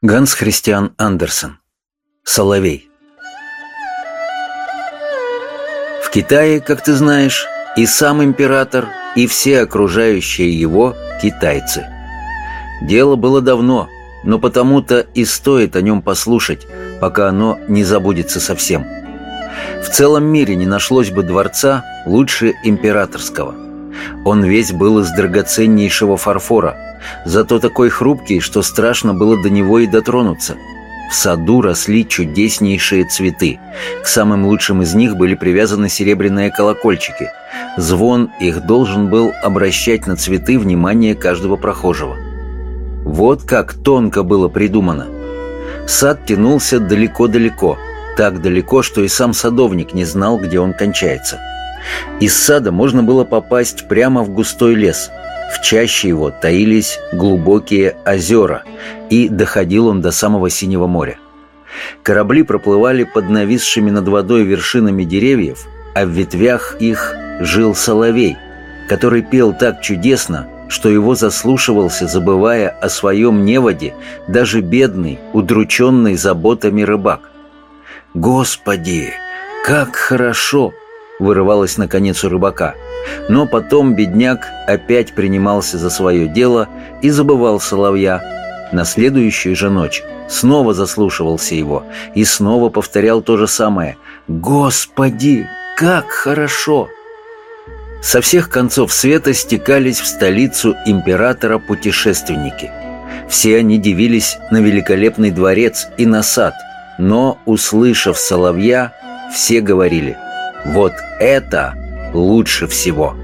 Ганс Христиан Андерсен. Соловей. В Китае, как ты знаешь, и сам император, и все окружающие его китайцы. Дело было давно, но потому-то и стоит о нем послушать, пока оно не забудется совсем. В целом мире не нашлось бы дворца лучше императорского. Он весь был из драгоценнейшего фарфора – зато такой хрупкий, что страшно было до него и дотронуться. В саду росли чудеснейшие цветы. К самым лучшим из них были привязаны серебряные колокольчики. Звон их должен был обращать на цветы внимание каждого прохожего. Вот как тонко было придумано. Сад тянулся далеко-далеко, так далеко, что и сам садовник не знал, где он кончается. Из сада можно было попасть прямо в густой лес – в чаще его таились глубокие озера, и доходил он до самого Синего моря. Корабли проплывали под нависшими над водой вершинами деревьев, а в ветвях их жил соловей, который пел так чудесно, что его заслушивался, забывая о своем неводе, даже бедный, удрученный заботами рыбак. «Господи, как хорошо!» — вырывалось наконец у рыбака — но потом бедняк опять принимался за свое дело и забывал соловья. На следующую же ночь снова заслушивался его и снова повторял то же самое «Господи, как хорошо!» Со всех концов света стекались в столицу императора путешественники. Все они дивились на великолепный дворец и на сад, но, услышав соловья, все говорили «Вот это лучше всего.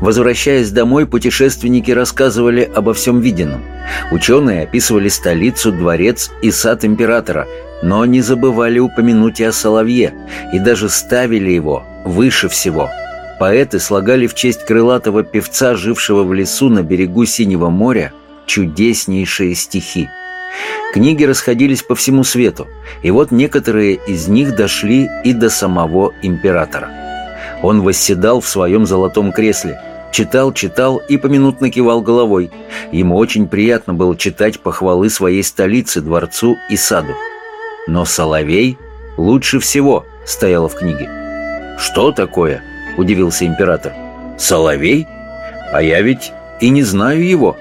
Возвращаясь домой, путешественники рассказывали обо всем виденном. Ученые описывали столицу, дворец и сад императора, но не забывали упомянуть и о Соловье, и даже ставили его выше всего. Поэты слагали в честь крылатого певца, жившего в лесу на берегу Синего моря, чудеснейшие стихи. Книги расходились по всему свету, и вот некоторые из них дошли и до самого императора. Он восседал в своем золотом кресле, читал, читал и поминутно кивал головой. Ему очень приятно было читать похвалы своей столицы, дворцу и саду. Но Соловей лучше всего стояла в книге. «Что такое?» – удивился император. «Соловей? А я ведь и не знаю его.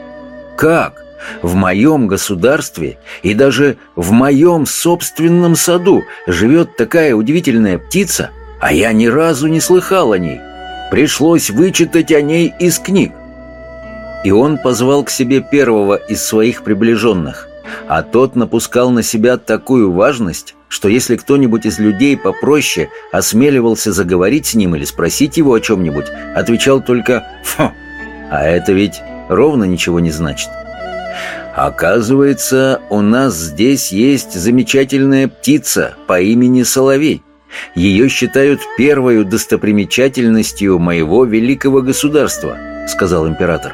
Как? В моем государстве и даже в моем собственном саду живет такая удивительная птица – а я ни разу не слыхал о ней. Пришлось вычитать о ней из книг. И он позвал к себе первого из своих приближенных, а тот напускал на себя такую важность, что если кто-нибудь из людей попроще осмеливался заговорить с ним или спросить его о чем-нибудь, отвечал только «Фу!» А это ведь ровно ничего не значит. Оказывается, у нас здесь есть замечательная птица по имени Соловей. Ее считают первой достопримечательностью моего великого государства», — сказал император.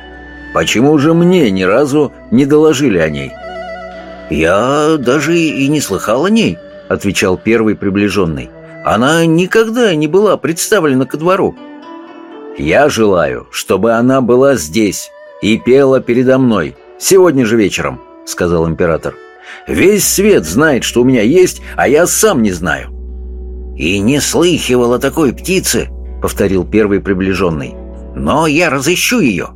«Почему же мне ни разу не доложили о ней?» «Я даже и не слыхал о ней», — отвечал первый приближенный. «Она никогда не была представлена ко двору». «Я желаю, чтобы она была здесь и пела передо мной сегодня же вечером», — сказал император. «Весь свет знает, что у меня есть, а я сам не знаю». «И не слыхивал о такой птице», — повторил первый приближенный. «Но я разыщу ее».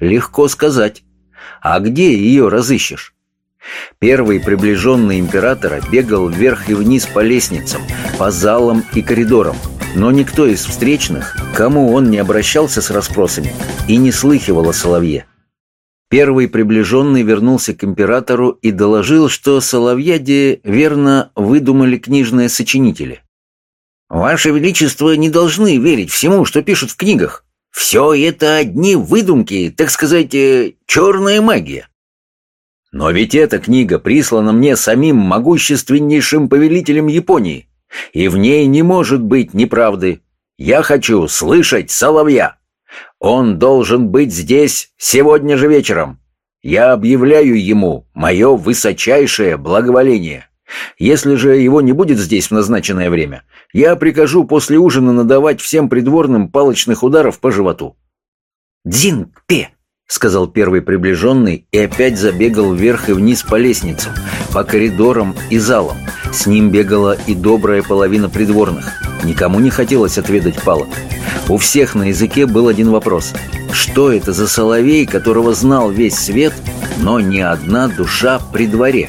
«Легко сказать. А где ее разыщешь?» Первый приближенный императора бегал вверх и вниз по лестницам, по залам и коридорам, но никто из встречных, кому он не обращался с расспросами, и не слыхивал о соловье. Первый приближенный вернулся к императору и доложил, что Соловьяде верно выдумали книжные сочинители. «Ваше Величество не должны верить всему, что пишут в книгах. Все это одни выдумки, так сказать, э, черная магия». «Но ведь эта книга прислана мне самим могущественнейшим повелителем Японии, и в ней не может быть неправды. Я хочу слышать соловья». Он должен быть здесь сегодня же вечером. Я объявляю ему мое высочайшее благоволение. Если же его не будет здесь в назначенное время, я прикажу после ужина надавать всем придворным палочных ударов по животу». «Дзинг-пе! — сказал первый приближенный и опять забегал вверх и вниз по лестницам, по коридорам и залам. С ним бегала и добрая половина придворных. Никому не хотелось отведать палок. У всех на языке был один вопрос. Что это за соловей, которого знал весь свет, но ни одна душа при дворе?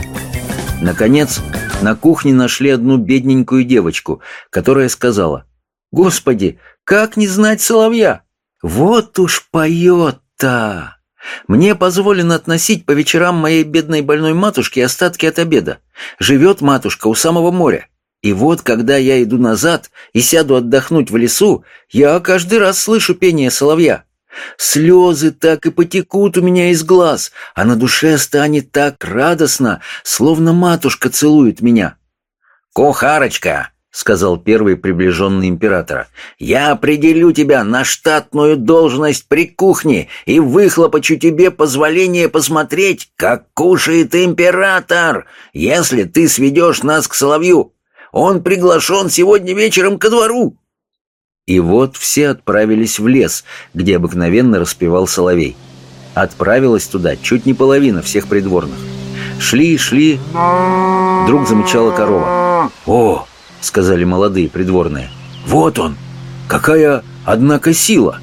Наконец, на кухне нашли одну бедненькую девочку, которая сказала, «Господи, как не знать соловья? Вот уж поет-то!» Мне позволено относить по вечерам моей бедной больной матушке остатки от обеда. Живет матушка у самого моря. И вот, когда я иду назад и сяду отдохнуть в лесу, я каждый раз слышу пение соловья. Слезы так и потекут у меня из глаз, а на душе станет так радостно, словно матушка целует меня. «Кухарочка!» — сказал первый приближенный императора. «Я определю тебя на штатную должность при кухне и выхлопочу тебе позволение посмотреть, как кушает император, если ты сведешь нас к соловью. Он приглашен сегодня вечером ко двору!» И вот все отправились в лес, где обыкновенно распевал соловей. Отправилась туда чуть не половина всех придворных. Шли и шли, вдруг замечала корова. «О!» — сказали молодые придворные. «Вот он! Какая, однако, сила!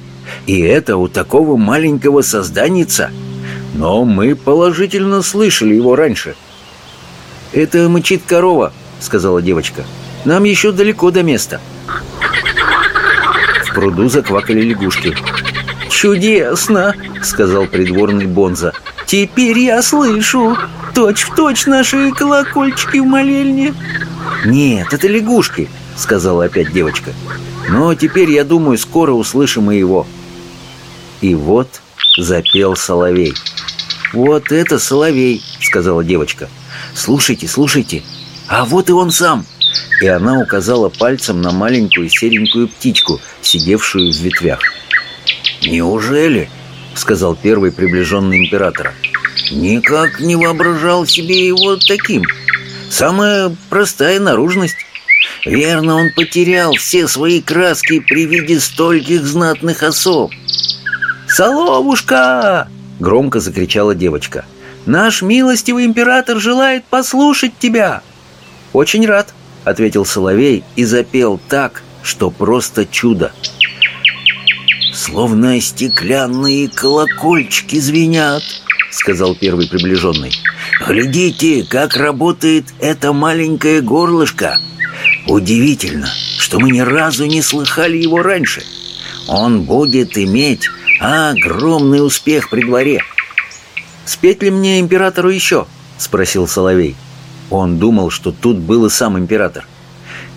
И это у такого маленького созданица! Но мы положительно слышали его раньше!» «Это мычит корова!» — сказала девочка. «Нам еще далеко до места!» пруду заквакали лягушки. «Чудесно!» — сказал придворный Бонза. «Теперь я слышу! Точь-в-точь точь наши колокольчики в молельне!» «Нет, это лягушки!» — сказала опять девочка. «Но теперь, я думаю, скоро услышим и его». И вот запел соловей. «Вот это соловей!» — сказала девочка. «Слушайте, слушайте! А вот и он сам!» И она указала пальцем на маленькую серенькую птичку, сидевшую в ветвях. «Неужели?» — сказал первый приближенный императора. «Никак не воображал себе его таким. Самая простая наружность. Верно, он потерял все свои краски при виде стольких знатных особ». «Соловушка!» — громко закричала девочка. «Наш милостивый император желает послушать тебя!» «Очень рад!» — ответил Соловей и запел так, что просто чудо. «Словно стеклянные колокольчики звенят», — сказал первый приближенный. «Глядите, как работает это маленькое горлышко. Удивительно, что мы ни разу не слыхали его раньше. Он будет иметь огромный успех при дворе». «Спеть ли мне императору еще?» — спросил Соловей. Он думал, что тут был и сам император.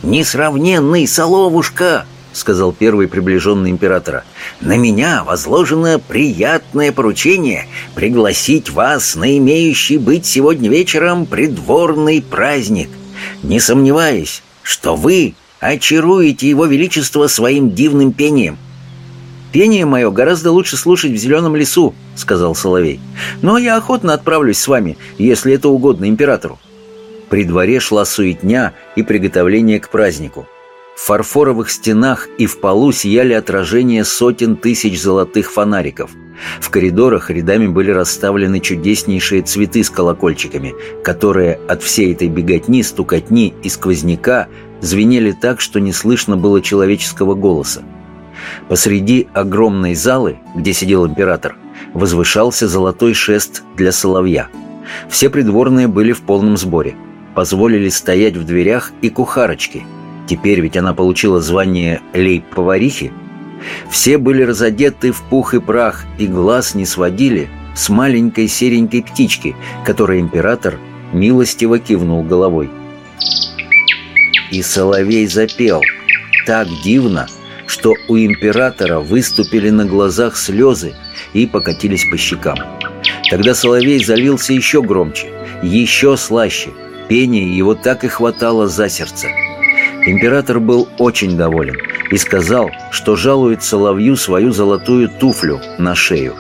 «Несравненный Соловушка!» — сказал первый приближенный императора. «На меня возложено приятное поручение пригласить вас на имеющий быть сегодня вечером придворный праздник. Не сомневаюсь, что вы очаруете его величество своим дивным пением». «Пение мое гораздо лучше слушать в зеленом лесу», — сказал Соловей. «Но я охотно отправлюсь с вами, если это угодно императору». При дворе шла суетня и приготовление к празднику. В фарфоровых стенах и в полу сияли отражения сотен тысяч золотых фонариков. В коридорах рядами были расставлены чудеснейшие цветы с колокольчиками, которые от всей этой беготни, стукотни и сквозняка звенели так, что не слышно было человеческого голоса. Посреди огромной залы, где сидел император, возвышался золотой шест для соловья. Все придворные были в полном сборе – позволили стоять в дверях и кухарочке. Теперь ведь она получила звание лейб-поварихи. Все были разодеты в пух и прах, и глаз не сводили с маленькой серенькой птички, которой император милостиво кивнул головой. И соловей запел так дивно, что у императора выступили на глазах слезы и покатились по щекам. Тогда соловей залился еще громче, еще слаще – пения его так и хватало за сердце. Император был очень доволен и сказал, что жалует Соловью свою золотую туфлю на шею.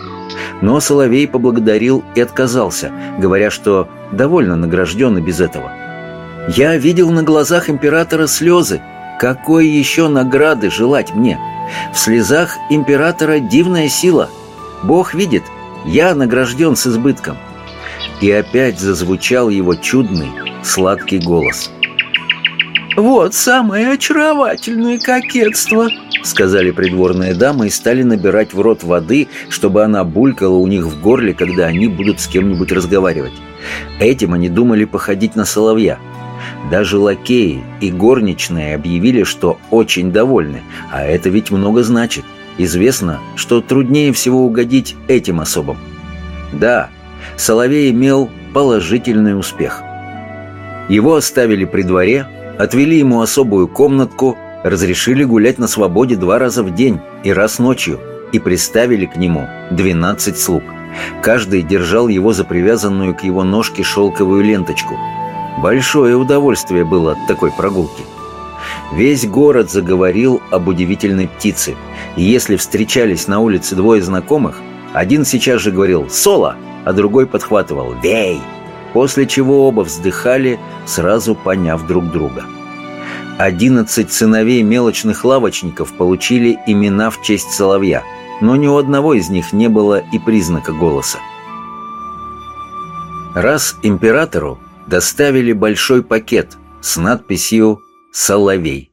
Но Соловей поблагодарил и отказался, говоря, что довольно награжден и без этого. «Я видел на глазах императора слезы. Какой еще награды желать мне? В слезах императора дивная сила. Бог видит, Я награжден с избытком. И опять зазвучал его чудный, сладкий голос. «Вот самое очаровательное кокетство!» Сказали придворные дамы и стали набирать в рот воды, чтобы она булькала у них в горле, когда они будут с кем-нибудь разговаривать. Этим они думали походить на соловья. Даже лакеи и горничные объявили, что очень довольны, а это ведь много значит. Известно, что труднее всего угодить этим особам. Да, Соловей имел положительный успех. Его оставили при дворе, отвели ему особую комнатку, разрешили гулять на свободе два раза в день и раз ночью, и приставили к нему 12 слуг. Каждый держал его за привязанную к его ножке шелковую ленточку. Большое удовольствие было от такой прогулки. Весь город заговорил об удивительной птице, и если встречались на улице двое знакомых, один сейчас же говорил «Соло!», а другой подхватывал «Вей!», после чего оба вздыхали, сразу поняв друг друга. Одиннадцать сыновей мелочных лавочников получили имена в честь соловья, но ни у одного из них не было и признака голоса. Раз императору доставили большой пакет с надписью «Соловей».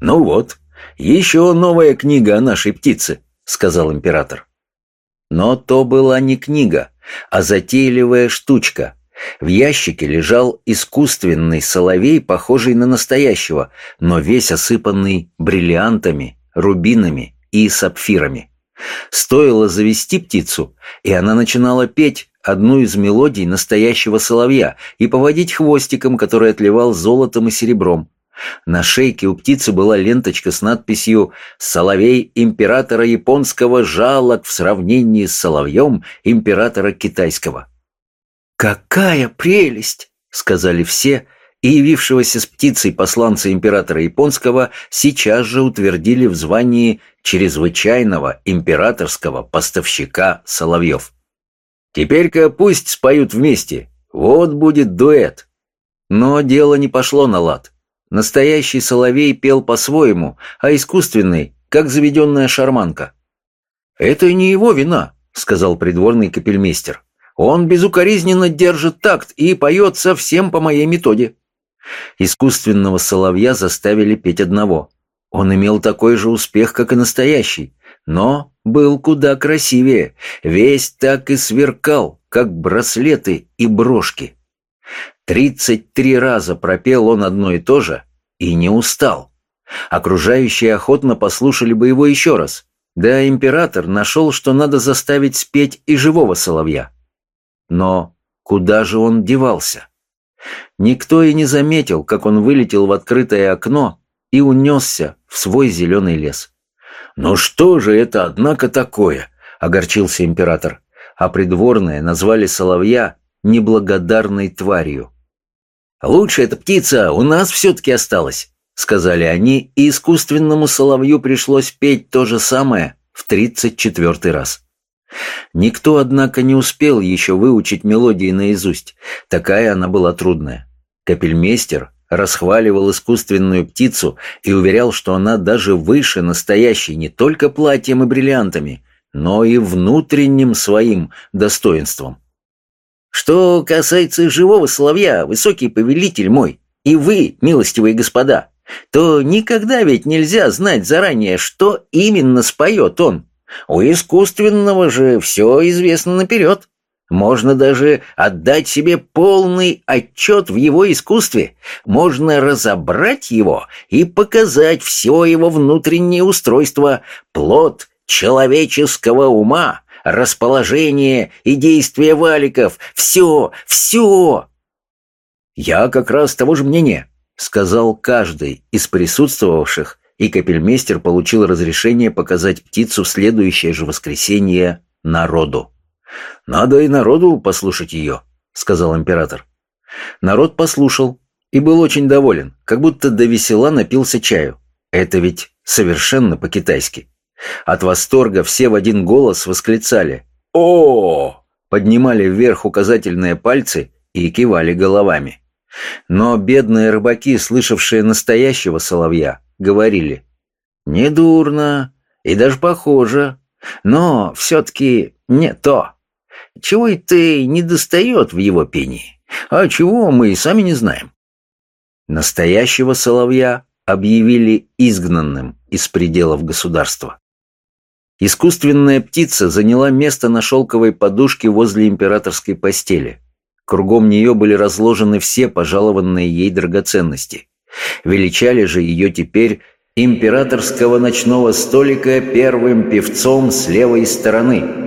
«Ну вот, еще новая книга о нашей птице», — сказал император. Но то была не книга, а затейливая штучка. В ящике лежал искусственный соловей, похожий на настоящего, но весь осыпанный бриллиантами, рубинами и сапфирами. Стоило завести птицу, и она начинала петь одну из мелодий настоящего соловья и поводить хвостиком, который отливал золотом и серебром. На шейке у птицы была ленточка с надписью «Соловей императора японского жалок в сравнении с соловьем императора китайского». «Какая прелесть!» — сказали все, и явившегося с птицей посланца императора японского сейчас же утвердили в звании чрезвычайного императорского поставщика соловьев. «Теперь-ка пусть споют вместе, вот будет дуэт». Но дело не пошло на лад. Настоящий соловей пел по-своему, а искусственный, как заведенная шарманка. «Это не его вина», — сказал придворный капельмейстер. «Он безукоризненно держит такт и поет совсем по моей методе». Искусственного соловья заставили петь одного. Он имел такой же успех, как и настоящий, но был куда красивее, весь так и сверкал, как браслеты и брошки. Тридцать три раза пропел он одно и то же и не устал. Окружающие охотно послушали бы его еще раз. Да император нашел, что надо заставить спеть и живого соловья. Но куда же он девался? Никто и не заметил, как он вылетел в открытое окно и унесся в свой зеленый лес. «Ну что же это, однако, такое?» — огорчился император. А придворные назвали соловья неблагодарной тварью. «Лучше эта птица у нас все-таки осталась», — сказали они, и искусственному соловью пришлось петь то же самое в тридцать четвертый раз. Никто, однако, не успел еще выучить мелодии наизусть, такая она была трудная. Капельмейстер расхваливал искусственную птицу и уверял, что она даже выше настоящей не только платьем и бриллиантами, но и внутренним своим достоинством. Что касается живого соловья, высокий повелитель мой, и вы, милостивые господа, то никогда ведь нельзя знать заранее, что именно споет он. У искусственного же все известно наперед. Можно даже отдать себе полный отчет в его искусстве. Можно разобрать его и показать все его внутреннее устройство, плод человеческого ума, расположение и действия валиков. Все, все!» «Я как раз того же мнения», — сказал каждый из присутствовавших, и капельмейстер получил разрешение показать птицу в следующее же воскресенье народу. «Надо и народу послушать ее», — сказал император. Народ послушал и был очень доволен, как будто до весела напился чаю. Это ведь совершенно по-китайски. От восторга все в один голос восклицали «О!», поднимали вверх указательные пальцы и кивали головами. Но бедные рыбаки, слышавшие настоящего соловья, говорили «Недурно и даже похоже, но все-таки не то». чего-то не достает в его пении. А чего, мы и сами не знаем. Настоящего соловья объявили изгнанным из пределов государства. Искусственная птица заняла место на шелковой подушке возле императорской постели. Кругом нее были разложены все пожалованные ей драгоценности. Величали же ее теперь императорского ночного столика первым певцом с левой стороны.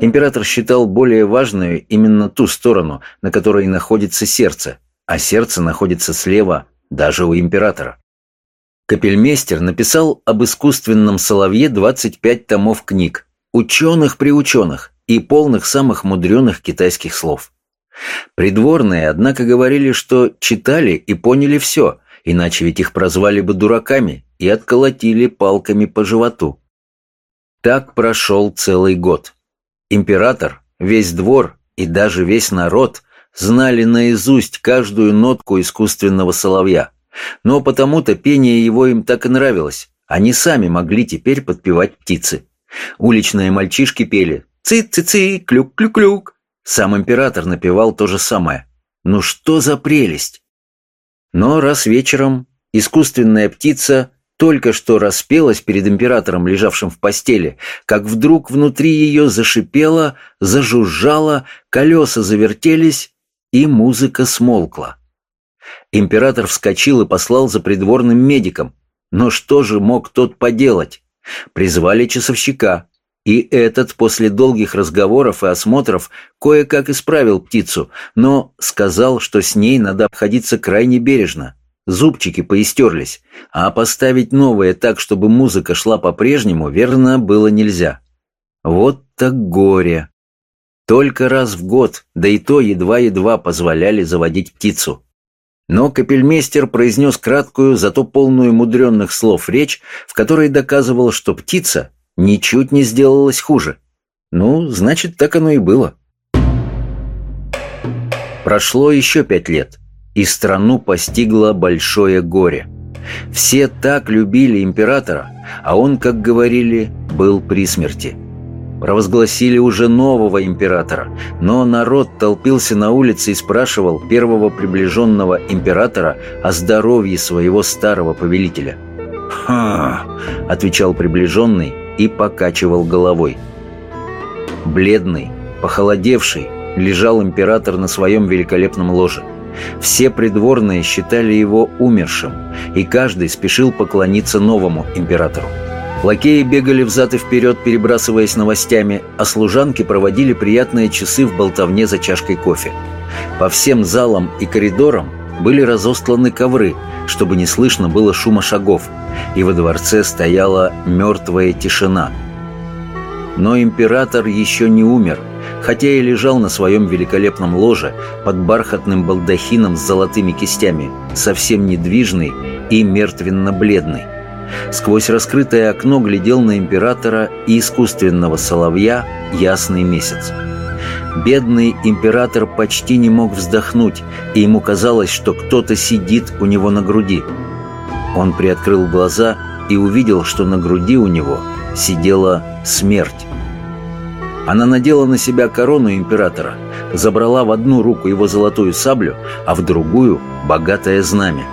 Император считал более важную именно ту сторону, на которой находится сердце, а сердце находится слева даже у императора. Капельмейстер написал об искусственном соловье 25 томов книг, ученых при ученых и полных самых мудреных китайских слов. Придворные, однако, говорили, что читали и поняли все, иначе ведь их прозвали бы дураками и отколотили палками по животу. Так прошел целый год. Император, весь двор и даже весь народ знали наизусть каждую нотку искусственного соловья – но потому-то пение его им так и нравилось. Они сами могли теперь подпевать птицы. Уличные мальчишки пели «Ци-ци-ци, клюк-клюк-клюк». Сам император напевал то же самое. Ну что за прелесть! Но раз вечером искусственная птица только что распелась перед императором, лежавшим в постели, как вдруг внутри ее зашипело, зажужжало, колеса завертелись, и музыка смолкла. Император вскочил и послал за придворным медиком. Но что же мог тот поделать? Призвали часовщика. И этот после долгих разговоров и осмотров кое-как исправил птицу, но сказал, что с ней надо обходиться крайне бережно. Зубчики поистерлись, а поставить новые так, чтобы музыка шла по-прежнему, верно, было нельзя. Вот так горе. Только раз в год, да и то едва-едва позволяли заводить птицу. Но капельмейстер произнес краткую, зато полную мудренных слов речь, в которой доказывал, что птица ничуть не сделалась хуже. Ну, значит, так оно и было. Прошло еще пять лет, и страну постигло большое горе. Все так любили императора, а он, как говорили, был при смерти – Провозгласили уже нового императора, но народ толпился на улице и спрашивал первого приближенного императора о здоровье своего старого повелителя. «Ха!» — отвечал приближенный и покачивал головой. Бледный, похолодевший, лежал император на своем великолепном ложе. Все придворные считали его умершим, и каждый спешил поклониться новому императору. Лакеи бегали взад и вперед, перебрасываясь новостями, а служанки проводили приятные часы в болтовне за чашкой кофе. По всем залам и коридорам были разостланы ковры, чтобы не слышно было шума шагов, и во дворце стояла мертвая тишина. Но император еще не умер, хотя и лежал на своем великолепном ложе под бархатным балдахином с золотыми кистями, совсем недвижный и мертвенно-бледный. Сквозь раскрытое окно глядел на императора и искусственного соловья ясный месяц. Бедный император почти не мог вздохнуть, и ему казалось, что кто-то сидит у него на груди. Он приоткрыл глаза и увидел, что на груди у него сидела смерть. Она надела на себя корону императора, забрала в одну руку его золотую саблю, а в другую — богатое знамя.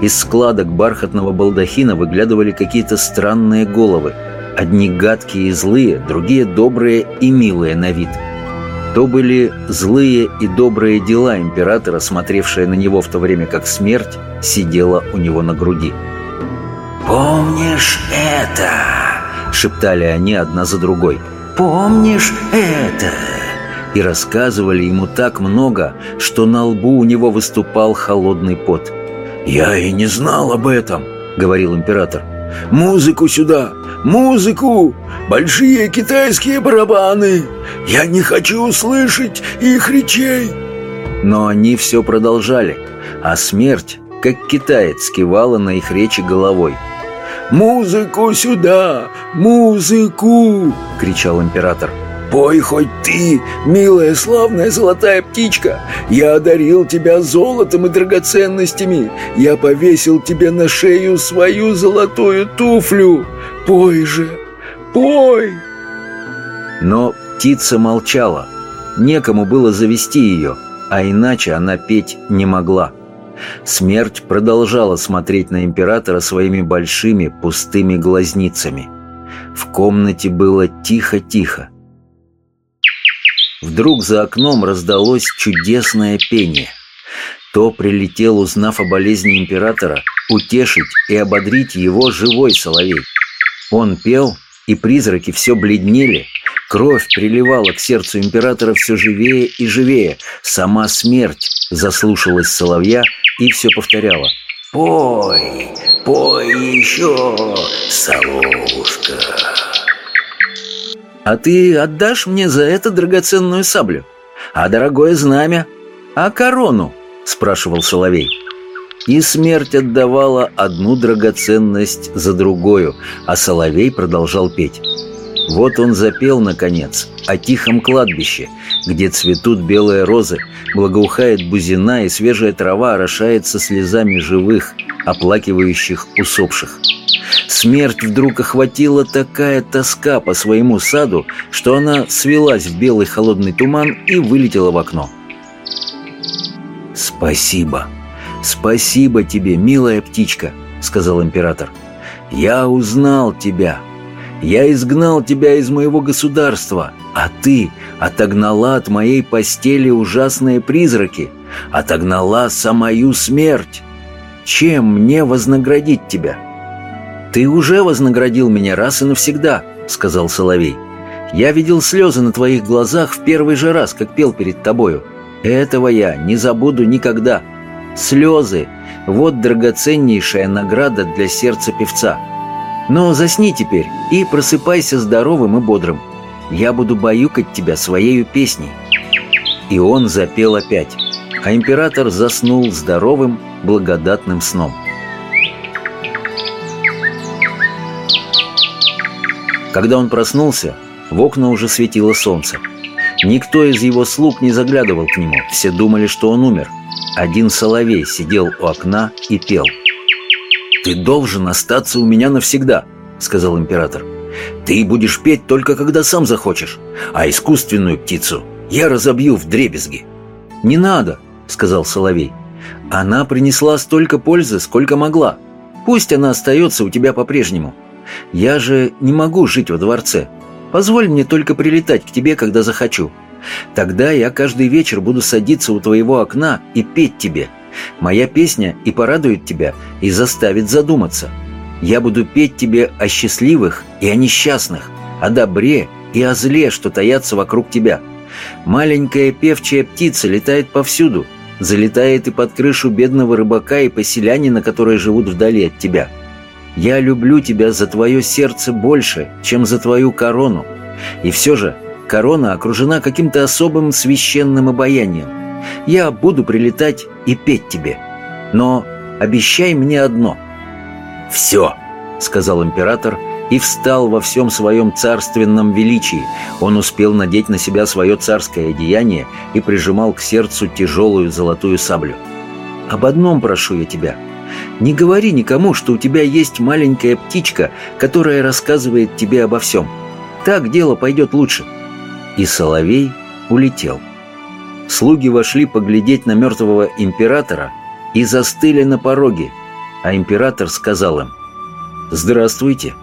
Из складок бархатного балдахина выглядывали какие-то странные головы. Одни гадкие и злые, другие добрые и милые на вид. То были злые и добрые дела императора, смотревшие на него в то время, как смерть сидела у него на груди. «Помнишь это?» — шептали они одна за другой. «Помнишь это?» И рассказывали ему так много, что на лбу у него выступал холодный пот — «Я и не знал об этом», — говорил император. «Музыку сюда! Музыку! Большие китайские барабаны! Я не хочу услышать их речей!» Но они все продолжали, а смерть, как китаец, кивала на их речи головой. «Музыку сюда! Музыку!» — кричал император. Пой хоть ты, милая славная золотая птичка. Я одарил тебя золотом и драгоценностями. Я повесил тебе на шею свою золотую туфлю. Пой же, пой!» Но птица молчала, некому было завести ее, а иначе она петь не могла. Смерть продолжала смотреть на императора своими большими пустыми глазницами. В комнате было тихо-тихо. Вдруг за окном раздалось чудесное пение. То прилетел, узнав о болезни императора, утешить и ободрить его живой соловей. Он пел, и призраки все бледнели, кровь приливала к сердцу императора все живее и живее. Сама смерть заслушалась соловья и все повторяла. «Пой, пой еще, соловушка!» «А ты отдашь мне за это драгоценную саблю? А дорогое знамя? А корону?» — спрашивал Соловей. И смерть отдавала одну драгоценность за другую, а Соловей продолжал петь. Вот он запел, наконец, о тихом кладбище, где цветут белые розы, благоухает бузина и свежая трава орошается слезами живых, оплакивающих усопших. Смерть вдруг охватила такая тоска по своему саду, что она свелась в белый холодный туман и вылетела в окно. «Спасибо, спасибо тебе, милая птичка», — сказал император. «Я узнал тебя. Я изгнал тебя из моего государства, а ты отогнала от моей постели ужасные призраки, отогнала самую смерть. Чем мне вознаградить тебя?» «Ты уже вознаградил меня раз и навсегда», — сказал Соловей. «Я видел слезы на твоих глазах в первый же раз, как пел перед тобою. Этого я не забуду никогда. Слезы — вот драгоценнейшая награда для сердца певца. Но засни теперь и просыпайся здоровым и бодрым. Я буду баюкать тебя своею песней». И он запел опять, а император заснул здоровым, благодатным сном. Когда он проснулся, в окна уже светило солнце. Никто из его слуг не заглядывал к нему, все думали, что он умер. Один соловей сидел у окна и пел. «Ты должен остаться у меня навсегда», — сказал император. «Ты будешь петь только когда сам захочешь, а искусственную птицу я разобью в дребезги». «Не надо», — сказал соловей. «Она принесла столько пользы, сколько могла. Пусть она остается у тебя по-прежнему. Я же не могу жить во дворце. Позволь мне только прилетать к тебе, когда захочу. Тогда я каждый вечер буду садиться у твоего окна и петь тебе. Моя песня и порадует тебя, и заставит задуматься. Я буду петь тебе о счастливых и о несчастных, о добре и о зле, что таятся вокруг тебя. Маленькая певчая птица летает повсюду, залетает и под крышу бедного рыбака и поселянина, которые живут вдали от тебя. Я люблю тебя за твое сердце больше, чем за твою корону. И все же корона окружена каким-то особым священным обаянием. Я буду прилетать и петь тебе. Но обещай мне одно». «Все», — сказал император, и встал во всем своем царственном величии. Он успел надеть на себя свое царское одеяние и прижимал к сердцу тяжелую золотую саблю. «Об одном прошу я тебя», не говори никому, что у тебя есть маленькая птичка, которая рассказывает тебе обо всем. Так дело пойдет лучше». И Соловей улетел. Слуги вошли поглядеть на мертвого императора и застыли на пороге, а император сказал им «Здравствуйте,